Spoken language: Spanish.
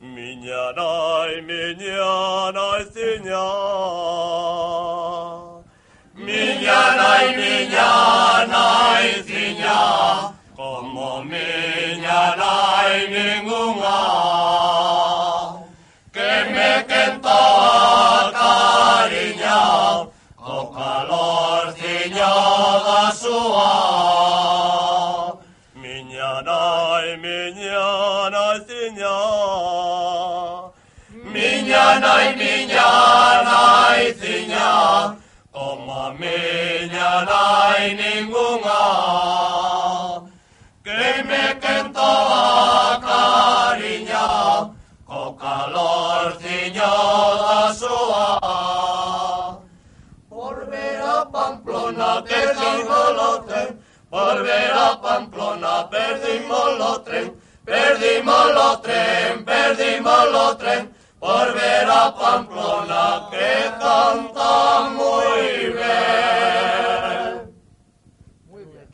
Miña nai, miña nai, siña. Miña nai, miña nai, siña. Como miña nai ninguna. Que me quento cariña. O calor siña da súa. Miña nai, miña ciña. Miña nai, miña nai, ciña. Como a miña nai ninguna. Que me quento a cariña. Co calor ciña da súa. Por ver a Pamplona perdimos lo tren, por ver a Pamplona perdimos lo tren, Perdimos los tren, perdimos los tren, por ver a Pamplona que canta muy bien. Muy bien.